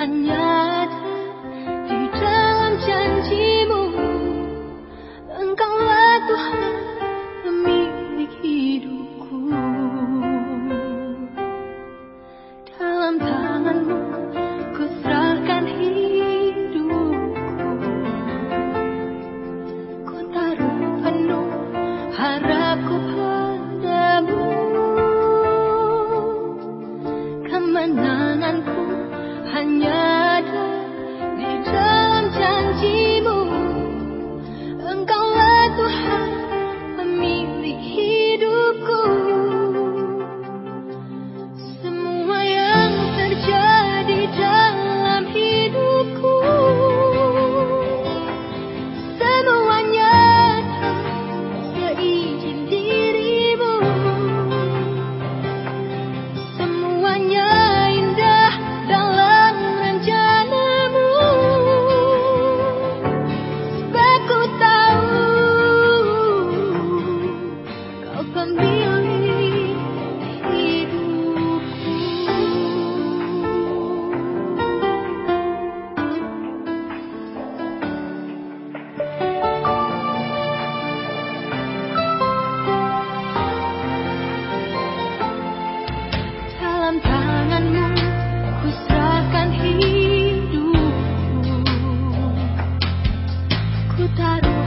Hanya di dalam janjimu Engkaulah Tuhan pemilik hidupku Dalam tanganmu ku serahkan hidupku Ku taruh penuh harapku padamu. Kemenanganku 寒夜的 ku taruh